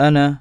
أنا